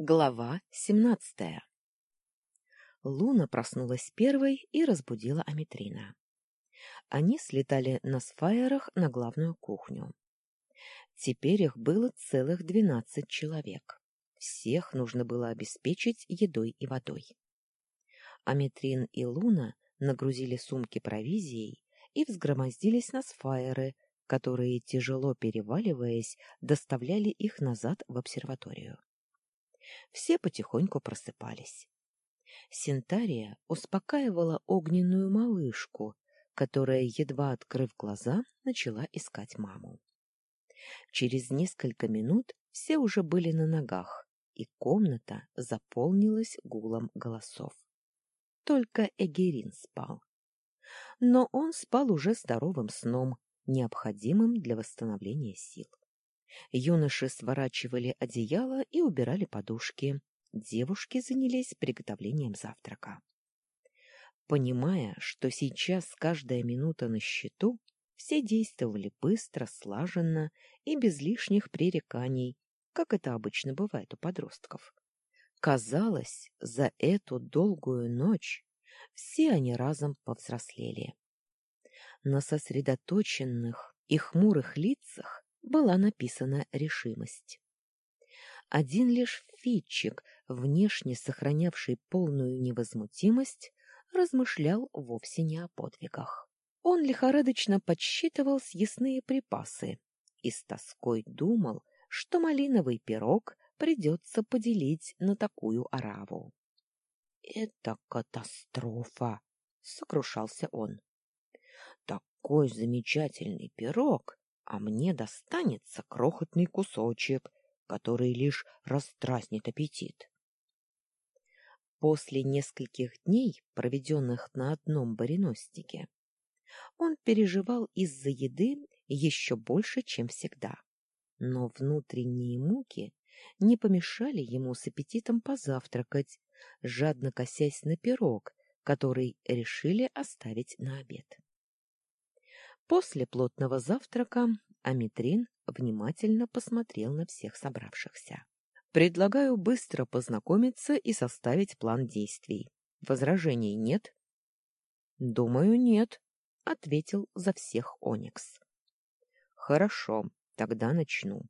Глава семнадцатая Луна проснулась первой и разбудила Аметрина. Они слетали на сфайерах на главную кухню. Теперь их было целых двенадцать человек. Всех нужно было обеспечить едой и водой. Аметрин и Луна нагрузили сумки провизией и взгромоздились на сфайеры, которые, тяжело переваливаясь, доставляли их назад в обсерваторию. Все потихоньку просыпались. Синтария успокаивала огненную малышку, которая, едва открыв глаза, начала искать маму. Через несколько минут все уже были на ногах, и комната заполнилась гулом голосов. Только Эгерин спал. Но он спал уже здоровым сном, необходимым для восстановления сил. Юноши сворачивали одеяло и убирали подушки. Девушки занялись приготовлением завтрака. Понимая, что сейчас каждая минута на счету, все действовали быстро, слаженно и без лишних пререканий, как это обычно бывает у подростков. Казалось, за эту долгую ночь все они разом повзрослели. На сосредоточенных и хмурых лицах была написана решимость. Один лишь Фитчик, внешне сохранявший полную невозмутимость, размышлял вовсе не о подвигах. Он лихорадочно подсчитывал съестные припасы и с тоской думал, что малиновый пирог придется поделить на такую ораву. — Это катастрофа! — сокрушался он. — Такой замечательный пирог а мне достанется крохотный кусочек, который лишь растраснит аппетит. После нескольких дней, проведенных на одном бариностике, он переживал из-за еды еще больше, чем всегда. Но внутренние муки не помешали ему с аппетитом позавтракать, жадно косясь на пирог, который решили оставить на обед. После плотного завтрака Аметрин внимательно посмотрел на всех собравшихся. «Предлагаю быстро познакомиться и составить план действий. Возражений нет?» «Думаю, нет», — ответил за всех Оникс. «Хорошо, тогда начну.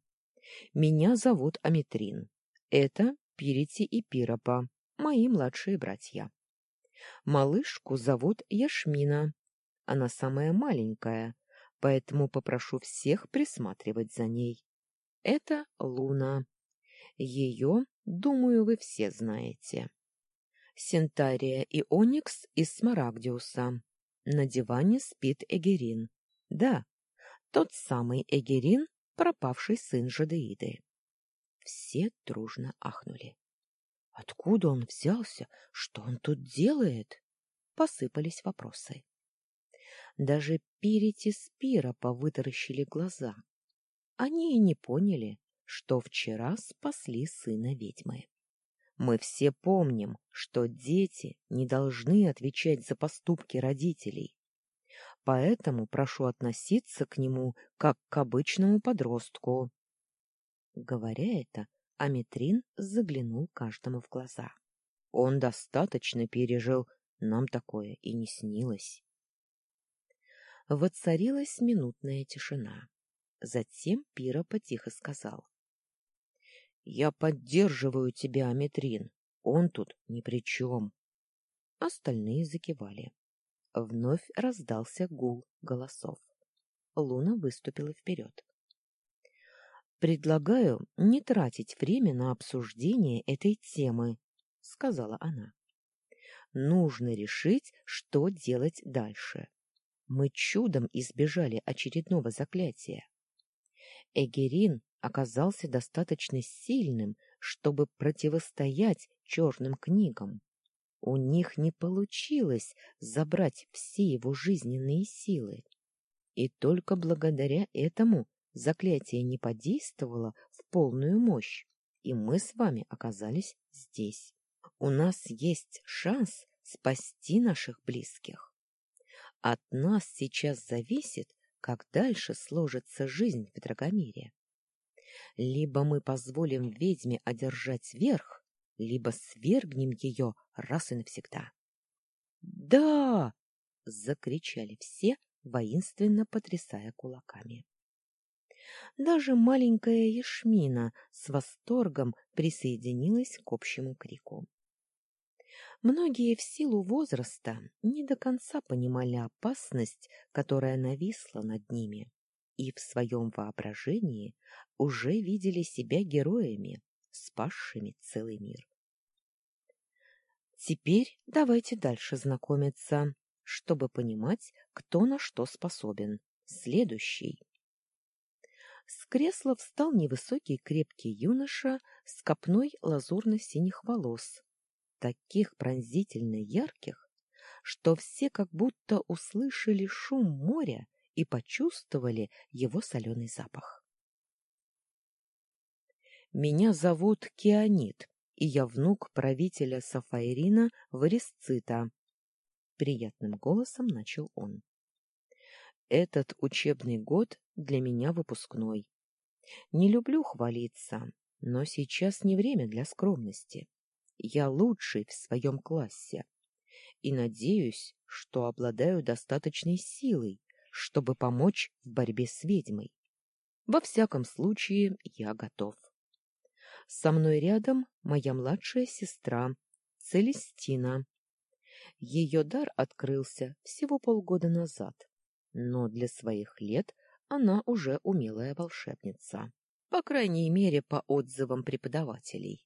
Меня зовут Аметрин. Это Пирити и Пиропа, мои младшие братья. Малышку зовут Яшмина, она самая маленькая, поэтому попрошу всех присматривать за ней. Это Луна. Ее, думаю, вы все знаете. Сентария и Оникс из Смарагдиуса. На диване спит Эгерин. Да, тот самый Эгерин, пропавший сын Жадеиды. Все дружно ахнули. Откуда он взялся? Что он тут делает? Посыпались вопросы. Даже Пирити Спира повытаращили глаза. Они и не поняли, что вчера спасли сына ведьмы. Мы все помним, что дети не должны отвечать за поступки родителей. Поэтому прошу относиться к нему как к обычному подростку. Говоря это, Аметрин заглянул каждому в глаза. Он достаточно пережил, нам такое и не снилось. Воцарилась минутная тишина. Затем Пира потихо сказал. — Я поддерживаю тебя, Аметрин. Он тут ни при чем. Остальные закивали. Вновь раздался гул голосов. Луна выступила вперед. — Предлагаю не тратить время на обсуждение этой темы, — сказала она. — Нужно решить, что делать дальше. Мы чудом избежали очередного заклятия. Эгерин оказался достаточно сильным, чтобы противостоять черным книгам. У них не получилось забрать все его жизненные силы. И только благодаря этому заклятие не подействовало в полную мощь, и мы с вами оказались здесь. У нас есть шанс спасти наших близких. От нас сейчас зависит, как дальше сложится жизнь в Драгомире. Либо мы позволим ведьме одержать верх, либо свергнем ее раз и навсегда. «Да!» — закричали все, воинственно потрясая кулаками. Даже маленькая Ешмина с восторгом присоединилась к общему крику. Многие в силу возраста не до конца понимали опасность, которая нависла над ними, и в своем воображении уже видели себя героями, спасшими целый мир. Теперь давайте дальше знакомиться, чтобы понимать, кто на что способен. Следующий. С кресла встал невысокий крепкий юноша с копной лазурно-синих волос, таких пронзительно ярких, что все как будто услышали шум моря и почувствовали его соленый запах. «Меня зовут Кианит, и я внук правителя Сафаирина Варисцита», — приятным голосом начал он. «Этот учебный год для меня выпускной. Не люблю хвалиться, но сейчас не время для скромности. Я лучший в своем классе и надеюсь, что обладаю достаточной силой, чтобы помочь в борьбе с ведьмой. Во всяком случае, я готов. Со мной рядом моя младшая сестра, Целестина. Ее дар открылся всего полгода назад, но для своих лет она уже умелая волшебница, по крайней мере, по отзывам преподавателей.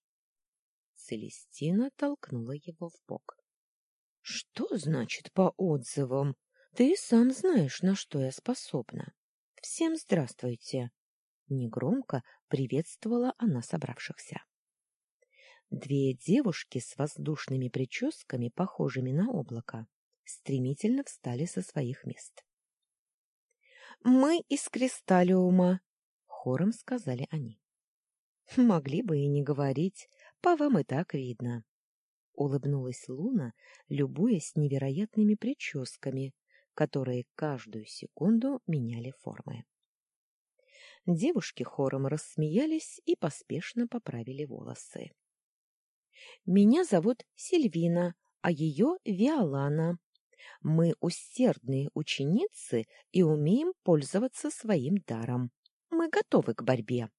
Целестина толкнула его в бок. — Что значит по отзывам? Ты сам знаешь, на что я способна. Всем здравствуйте. Негромко приветствовала она собравшихся. Две девушки с воздушными прическами, похожими на облако, стремительно встали со своих мест. «Мы из Кристаллиума», — хором сказали они. «Могли бы и не говорить, по вам и так видно», — улыбнулась Луна, любуясь невероятными прическами, которые каждую секунду меняли формы. Девушки хором рассмеялись и поспешно поправили волосы. «Меня зовут Сильвина, а ее Виолана. Мы усердные ученицы и умеем пользоваться своим даром. Мы готовы к борьбе.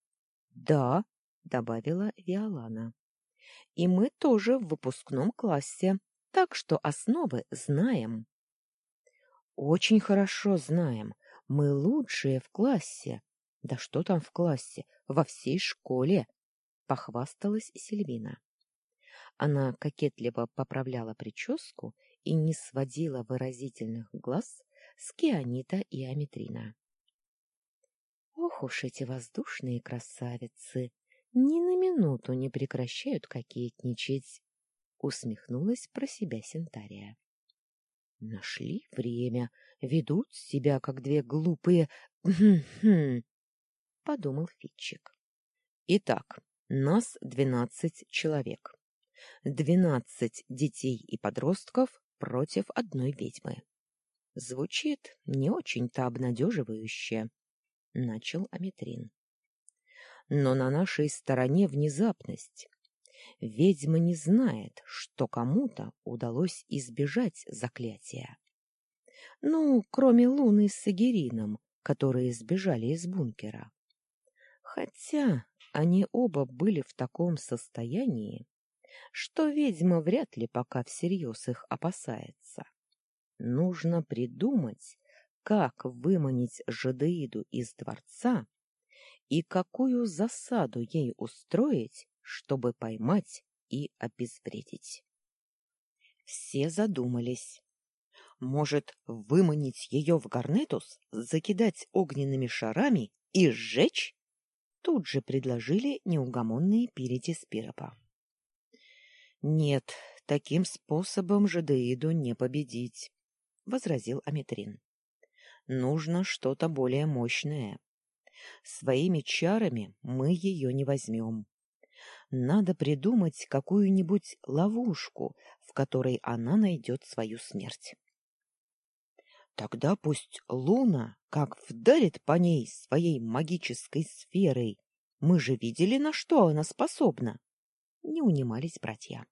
— Да, — добавила Виолана. — И мы тоже в выпускном классе, так что основы знаем. — Очень хорошо знаем. Мы лучшие в классе. Да что там в классе, во всей школе, — похвасталась Сильвина. Она кокетливо поправляла прическу и не сводила выразительных глаз с Кианита и Аметрина. Ох уж эти воздушные красавицы! Ни на минуту не прекращают кокетничать! Усмехнулась про себя Синтария. Нашли время, ведут себя, как две глупые... подумал Фитчик. Итак, нас двенадцать человек. Двенадцать детей и подростков против одной ведьмы. Звучит не очень-то обнадеживающе, — начал Аметрин. Но на нашей стороне внезапность. Ведьма не знает, что кому-то удалось избежать заклятия. Ну, кроме Луны с Сагирином, которые сбежали из бункера. Хотя они оба были в таком состоянии, что ведьма вряд ли пока всерьез их опасается. Нужно придумать, как выманить Жадеиду из дворца и какую засаду ей устроить, чтобы поймать и обезвредить. Все задумались. Может, выманить ее в Гарнетус, закидать огненными шарами и сжечь? Тут же предложили неугомонные Пирити Спиропа. Нет, таким способом Жадеиду не победить, — возразил Аметрин. Нужно что-то более мощное. Своими чарами мы ее не возьмем. Надо придумать какую-нибудь ловушку, в которой она найдет свою смерть. Тогда пусть Луна как вдарит по ней своей магической сферой. Мы же видели, на что она способна. Не унимались братья.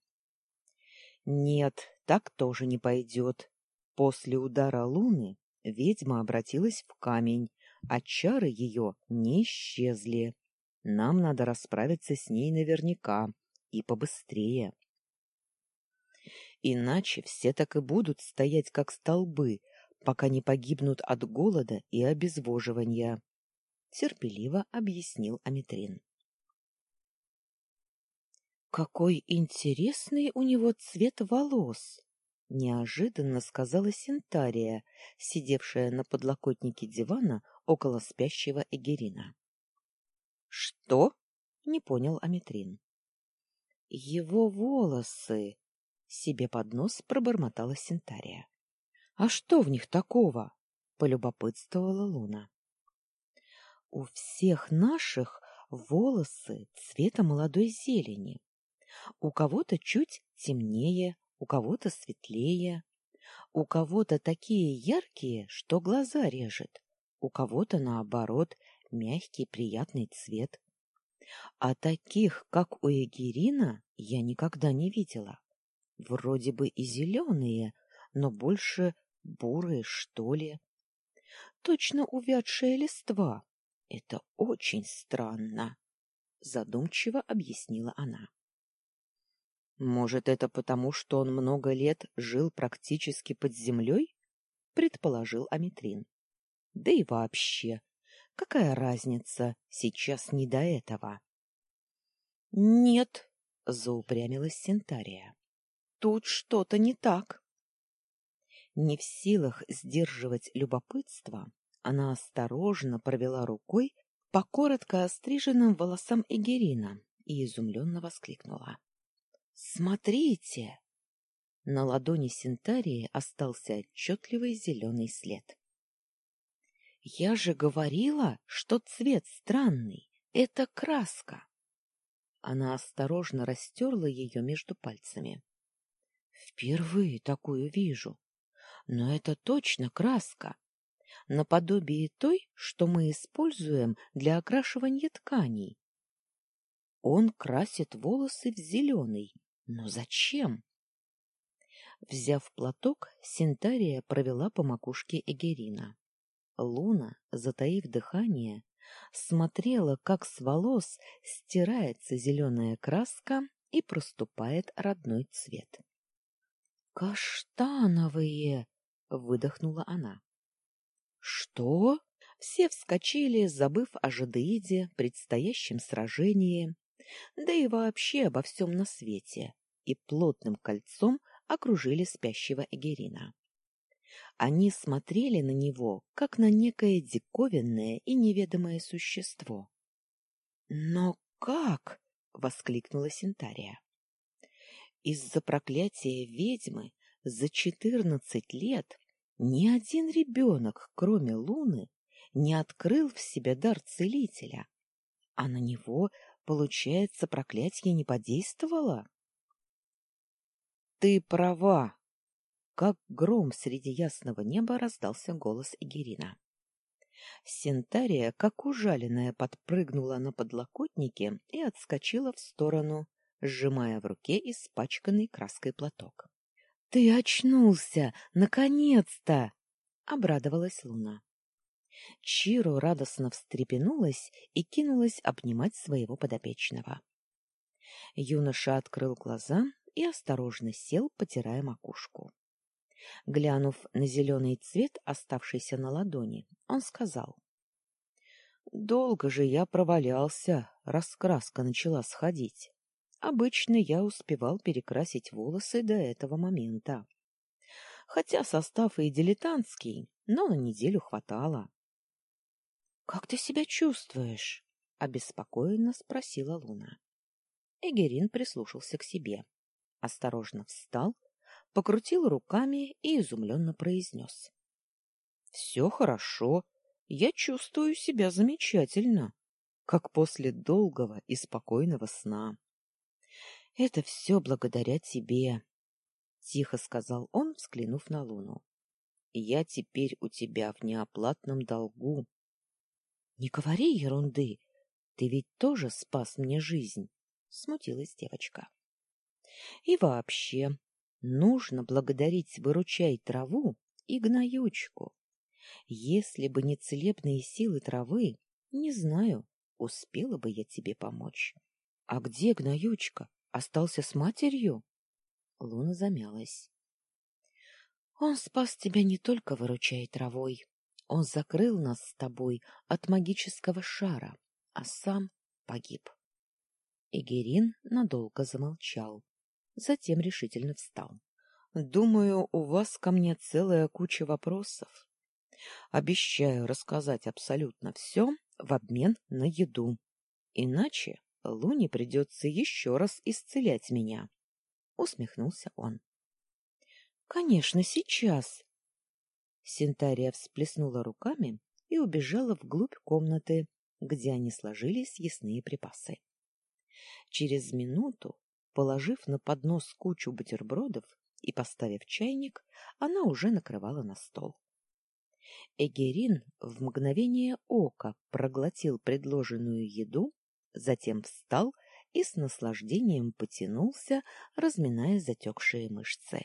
Нет, так тоже не пойдет. После удара луны ведьма обратилась в камень, а чары ее не исчезли. Нам надо расправиться с ней наверняка и побыстрее. Иначе все так и будут стоять как столбы, пока не погибнут от голода и обезвоживания, — терпеливо объяснил Аметрин. «Какой интересный у него цвет волос!» — неожиданно сказала Синтария, сидевшая на подлокотнике дивана около спящего Эгерина. «Что?» — не понял Аметрин. «Его волосы!» — себе под нос пробормотала Синтария. «А что в них такого?» — полюбопытствовала Луна. «У всех наших волосы цвета молодой зелени. У кого-то чуть темнее, у кого-то светлее, у кого-то такие яркие, что глаза режет, у кого-то, наоборот, мягкий приятный цвет. А таких, как у Эгерина, я никогда не видела. Вроде бы и зеленые, но больше бурые, что ли. Точно увядшая листва. Это очень странно, задумчиво объяснила она. Может, это потому, что он много лет жил практически под землей? Предположил Аметрин. Да и вообще, какая разница, сейчас не до этого. Нет, заупрямилась Сентария. Тут что-то не так. Не в силах сдерживать любопытство, она осторожно провела рукой по коротко остриженным волосам Эгерина и изумленно воскликнула. Смотрите! На ладони Синтарии остался отчетливый зеленый след. Я же говорила, что цвет странный. Это краска. Она осторожно растерла ее между пальцами. Впервые такую вижу. Но это точно краска. Наподобие той, что мы используем для окрашивания тканей. Он красит волосы в зеленый, но зачем? Взяв платок, Синтария провела по макушке Эгерина. Луна, затаив дыхание, смотрела, как с волос стирается зеленая краска и проступает родной цвет. «Каштановые!» — выдохнула она. «Что?» Все вскочили, забыв о Жадеиде, предстоящем сражении, да и вообще обо всем на свете, и плотным кольцом окружили спящего Эгерина. Они смотрели на него, как на некое диковинное и неведомое существо. — Но как? — воскликнула Синтария. Из-за проклятия ведьмы за четырнадцать лет ни один ребенок, кроме Луны, не открыл в себе дар целителя, а на него Получается, проклятие не подействовало? Ты права. Как гром среди ясного неба раздался голос Игерина. Сентария, как ужаленная, подпрыгнула на подлокотнике и отскочила в сторону, сжимая в руке испачканный краской платок. — Ты очнулся! Наконец-то! — обрадовалась Луна. Чиро радостно встрепенулась и кинулась обнимать своего подопечного. Юноша открыл глаза и осторожно сел, потирая макушку. Глянув на зеленый цвет, оставшийся на ладони, он сказал. — Долго же я провалялся, раскраска начала сходить. Обычно я успевал перекрасить волосы до этого момента. Хотя состав и дилетантский, но на неделю хватало. Как ты себя чувствуешь? обеспокоенно спросила Луна. Эгерин прислушался к себе, осторожно встал, покрутил руками и изумленно произнес. — Все хорошо, я чувствую себя замечательно, как после долгого и спокойного сна. — Это все благодаря тебе, — тихо сказал он, взглянув на Луну. — Я теперь у тебя в неоплатном долгу. Не говори ерунды. Ты ведь тоже спас мне жизнь. — смутилась девочка. — И вообще, нужно благодарить выручай траву и гноючку. Если бы не целебные силы травы, не знаю, успела бы я тебе помочь. — А где гноючка? Остался с матерью? Луна замялась. — Он спас тебя не только выручай травой. Он закрыл нас с тобой от магического шара, а сам погиб. Игерин надолго замолчал, затем решительно встал. — Думаю, у вас ко мне целая куча вопросов. Обещаю рассказать абсолютно все в обмен на еду. Иначе Луне придется еще раз исцелять меня. Усмехнулся он. — Конечно, сейчас. Синтария всплеснула руками и убежала вглубь комнаты, где они сложили съестные припасы. Через минуту, положив на поднос кучу бутербродов и поставив чайник, она уже накрывала на стол. Эгерин в мгновение ока проглотил предложенную еду, затем встал и с наслаждением потянулся, разминая затекшие мышцы.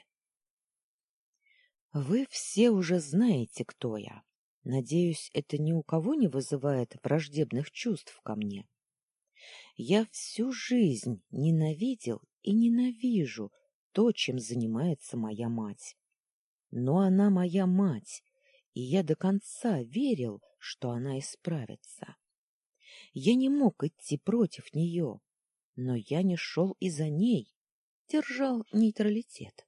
— Вы все уже знаете, кто я. Надеюсь, это ни у кого не вызывает враждебных чувств ко мне. Я всю жизнь ненавидел и ненавижу то, чем занимается моя мать. Но она моя мать, и я до конца верил, что она исправится. Я не мог идти против нее, но я не шел и за ней, держал нейтралитет.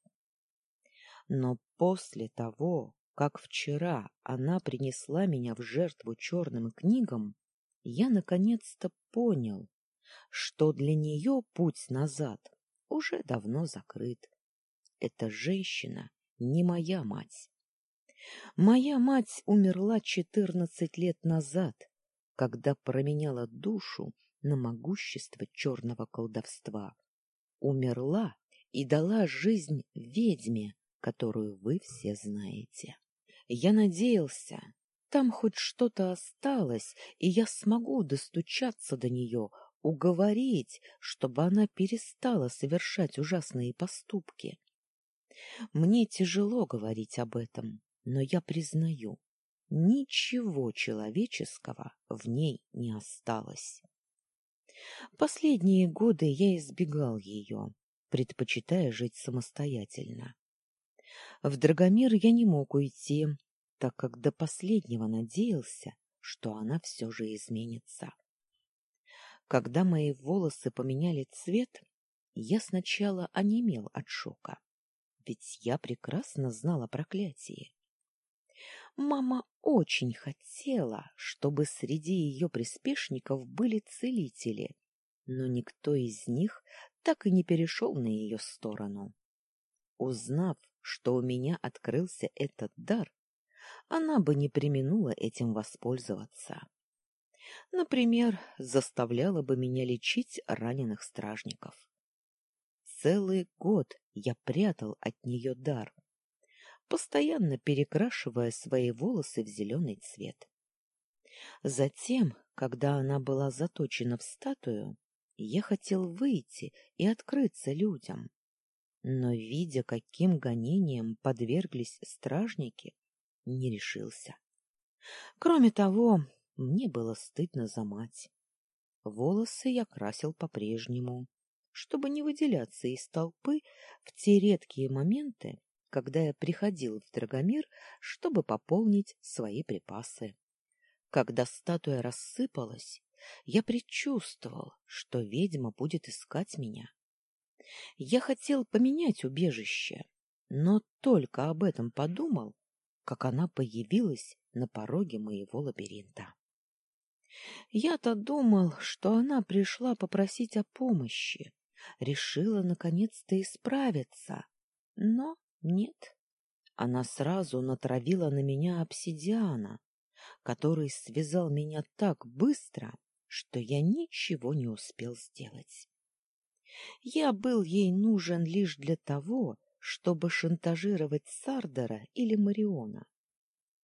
Но после того, как вчера она принесла меня в жертву черным книгам, я наконец-то понял, что для нее путь назад уже давно закрыт. Эта женщина не моя мать. Моя мать умерла четырнадцать лет назад, когда променяла душу на могущество черного колдовства. Умерла и дала жизнь ведьме, которую вы все знаете. Я надеялся, там хоть что-то осталось, и я смогу достучаться до нее, уговорить, чтобы она перестала совершать ужасные поступки. Мне тяжело говорить об этом, но я признаю, ничего человеческого в ней не осталось. Последние годы я избегал ее, предпочитая жить самостоятельно. В Драгомир я не мог уйти, так как до последнего надеялся, что она все же изменится. Когда мои волосы поменяли цвет, я сначала онемел от шока, ведь я прекрасно знала проклятие. Мама очень хотела, чтобы среди ее приспешников были целители, но никто из них так и не перешел на ее сторону. Узнав, что у меня открылся этот дар, она бы не применула этим воспользоваться. Например, заставляла бы меня лечить раненых стражников. Целый год я прятал от нее дар, постоянно перекрашивая свои волосы в зеленый цвет. Затем, когда она была заточена в статую, я хотел выйти и открыться людям. Но, видя, каким гонением подверглись стражники, не решился. Кроме того, мне было стыдно за мать. Волосы я красил по-прежнему, чтобы не выделяться из толпы в те редкие моменты, когда я приходил в Драгомир, чтобы пополнить свои припасы. Когда статуя рассыпалась, я предчувствовал, что ведьма будет искать меня. Я хотел поменять убежище, но только об этом подумал, как она появилась на пороге моего лабиринта. Я-то думал, что она пришла попросить о помощи, решила наконец-то исправиться, но нет, она сразу натравила на меня обсидиана, который связал меня так быстро, что я ничего не успел сделать. Я был ей нужен лишь для того, чтобы шантажировать Сардера или Мариона.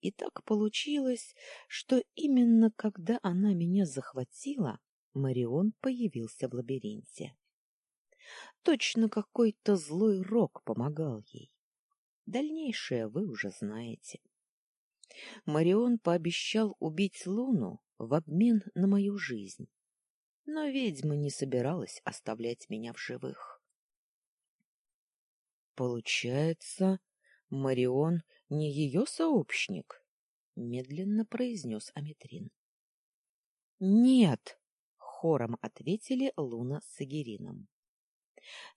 И так получилось, что именно когда она меня захватила, Марион появился в лабиринте. Точно какой-то злой рок помогал ей. Дальнейшее вы уже знаете. Марион пообещал убить Луну в обмен на мою жизнь, но ведьма не собиралась оставлять меня в живых. Получается, Марион не ее сообщник, медленно произнес Аметрин. Нет, хором ответили Луна с Агирином.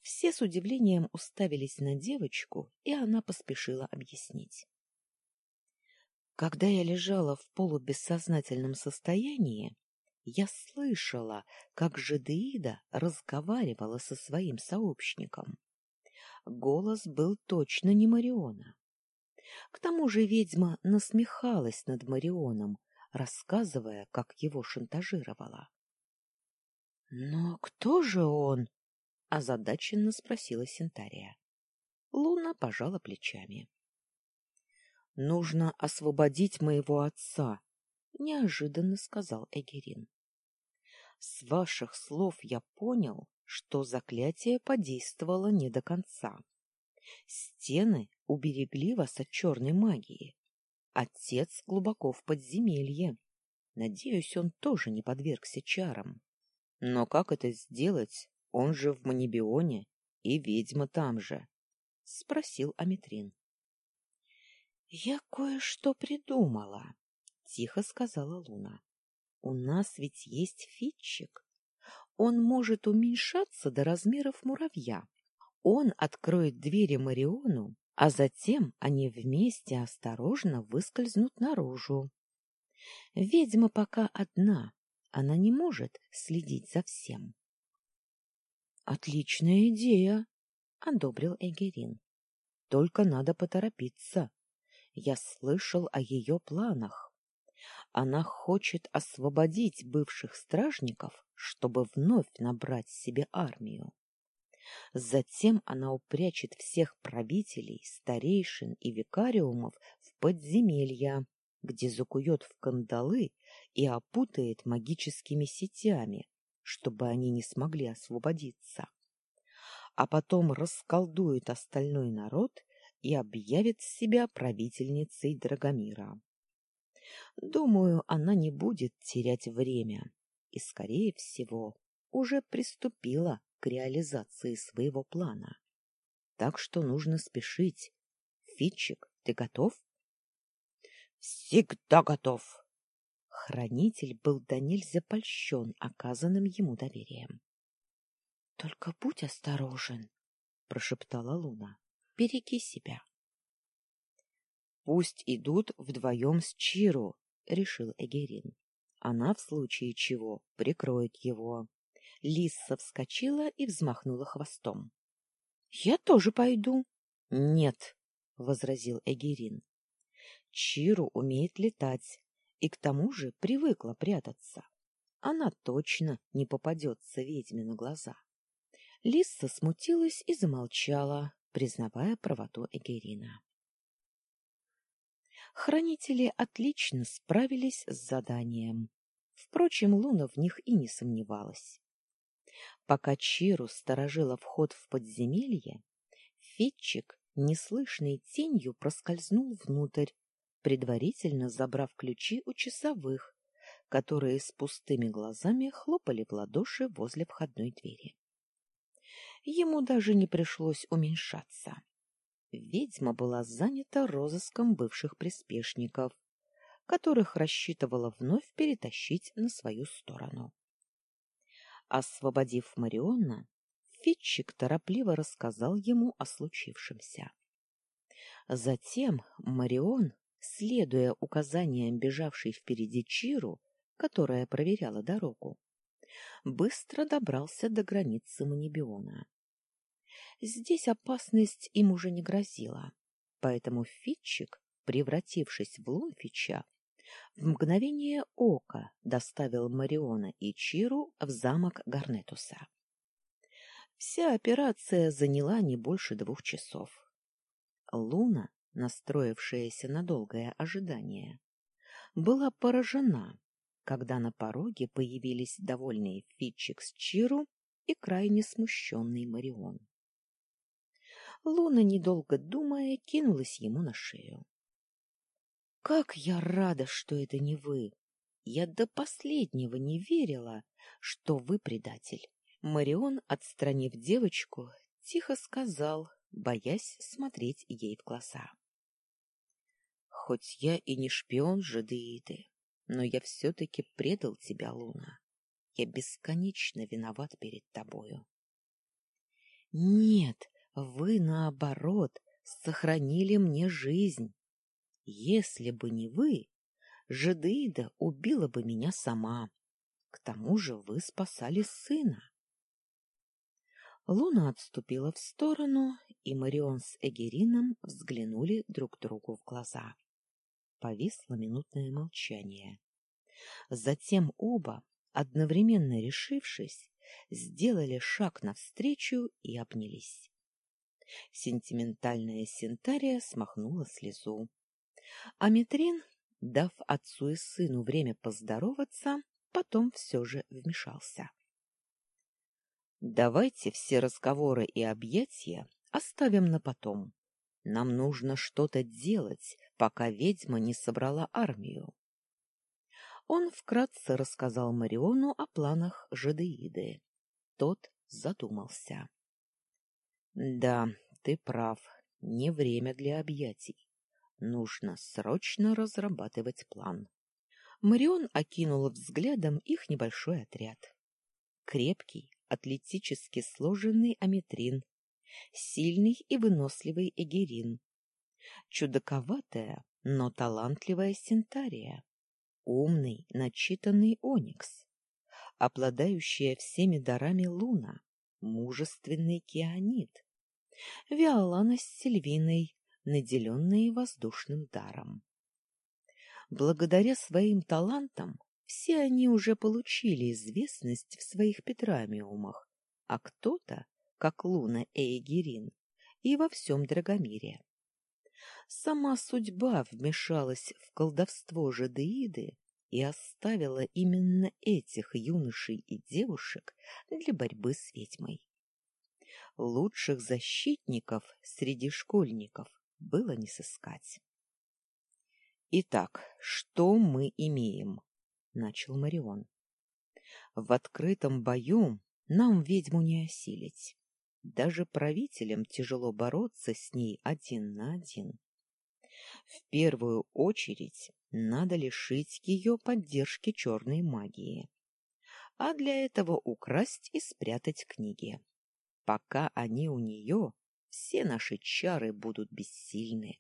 Все с удивлением уставились на девочку, и она поспешила объяснить. Когда я лежала в полубессознательном состоянии, я слышала, как Жедеида разговаривала со своим сообщником. Голос был точно не Мариона. К тому же ведьма насмехалась над Марионом, рассказывая, как его шантажировала. — Но кто же он? — озадаченно спросила Синтария. Луна пожала плечами. — Нужно освободить моего отца, — неожиданно сказал Эгерин. — С ваших слов я понял, что заклятие подействовало не до конца. Стены уберегли вас от черной магии. Отец глубоко в подземелье. Надеюсь, он тоже не подвергся чарам. Но как это сделать? Он же в Манибионе, и ведьма там же. — спросил Аметрин. — Я кое-что придумала, — тихо сказала Луна. — У нас ведь есть фитчик. Он может уменьшаться до размеров муравья. Он откроет двери Мариону, а затем они вместе осторожно выскользнут наружу. Ведьма пока одна, она не может следить за всем. — Отличная идея, — одобрил Эгерин. — Только надо поторопиться. Я слышал о ее планах. Она хочет освободить бывших стражников, чтобы вновь набрать себе армию. Затем она упрячет всех правителей, старейшин и викариумов в подземелья, где закует в кандалы и опутает магическими сетями, чтобы они не смогли освободиться. А потом расколдует остальной народ и объявит себя правительницей Драгомира. Думаю, она не будет терять время и, скорее всего, уже приступила к реализации своего плана. Так что нужно спешить. Фитчик, ты готов? Всегда готов. Хранитель был до нельзя польщен оказанным ему доверием. — Только будь осторожен, — прошептала Луна. — Береги себя. — Пусть идут вдвоем с Чиру, — решил Эгерин. Она в случае чего прикроет его. Лиса вскочила и взмахнула хвостом. — Я тоже пойду. — Нет, — возразил Эгерин. — Чиру умеет летать и к тому же привыкла прятаться. Она точно не попадется ведьме на глаза. Лиса смутилась и замолчала, признавая правоту Эгерина. Хранители отлично справились с заданием. Впрочем, Луна в них и не сомневалась. Пока Чиру сторожила вход в подземелье, Фитчик неслышной тенью проскользнул внутрь, предварительно забрав ключи у часовых, которые с пустыми глазами хлопали в ладоши возле входной двери. Ему даже не пришлось уменьшаться. Ведьма была занята розыском бывших приспешников, которых рассчитывала вновь перетащить на свою сторону. Освободив Мариона, Фитчик торопливо рассказал ему о случившемся. Затем Марион, следуя указаниям бежавшей впереди Чиру, которая проверяла дорогу, быстро добрался до границы Манибиона. Здесь опасность им уже не грозила, поэтому Фитчик, превратившись в Лунфича, в мгновение ока доставил Мариона и Чиру в замок Гарнетуса. Вся операция заняла не больше двух часов. Луна, настроившаяся на долгое ожидание, была поражена, когда на пороге появились довольные Фитчик с Чиру и крайне смущенный Марион. Луна, недолго думая, кинулась ему на шею. — Как я рада, что это не вы! Я до последнего не верила, что вы предатель. Марион, отстранив девочку, тихо сказал, боясь смотреть ей в глаза. Хоть я и не шпион Жадеиды, но я все-таки предал тебя, Луна. Я бесконечно виноват перед тобою. Нет, вы, наоборот, сохранили мне жизнь. Если бы не вы, Жадеида убила бы меня сама. К тому же вы спасали сына. Луна отступила в сторону, и Марион с Эгерином взглянули друг другу в глаза. Повисло минутное молчание. Затем оба, одновременно решившись, сделали шаг навстречу и обнялись. Сентиментальная Синтария смахнула слезу. А Митрин, дав отцу и сыну время поздороваться, потом все же вмешался. Давайте все разговоры и объятия оставим на потом. Нам нужно что-то делать, пока ведьма не собрала армию. Он вкратце рассказал Мариону о планах Жадеиды. Тот задумался. — Да, ты прав, не время для объятий. Нужно срочно разрабатывать план. Марион окинула взглядом их небольшой отряд. Крепкий, атлетически сложенный аметрин, сильный и выносливый эгерин, чудаковатая, но талантливая синтария, умный, начитанный оникс, обладающая всеми дарами луна, мужественный кианит, Виолана с Сильвиной, наделенные воздушным даром. Благодаря своим талантам все они уже получили известность в своих петрамиумах, а кто-то, как Луна Эйгерин, и во всем Драгомире. Сама судьба вмешалась в колдовство Жадеиды и оставила именно этих юношей и девушек для борьбы с ведьмой. Лучших защитников среди школьников было не сыскать. Итак, что мы имеем? — начал Марион. В открытом бою нам ведьму не осилить. Даже правителям тяжело бороться с ней один на один. В первую очередь надо лишить ее поддержки черной магии, а для этого украсть и спрятать книги. Пока они у нее, все наши чары будут бессильны.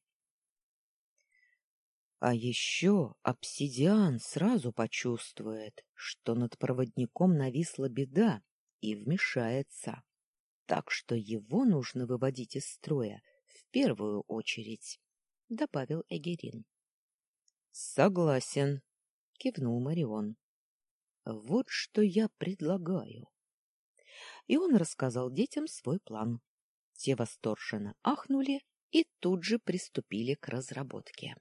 А еще обсидиан сразу почувствует, что над проводником нависла беда и вмешается. Так что его нужно выводить из строя в первую очередь, — добавил Эгерин. — Согласен, — кивнул Марион. — Вот что я предлагаю. И он рассказал детям свой план. Те восторженно ахнули и тут же приступили к разработке.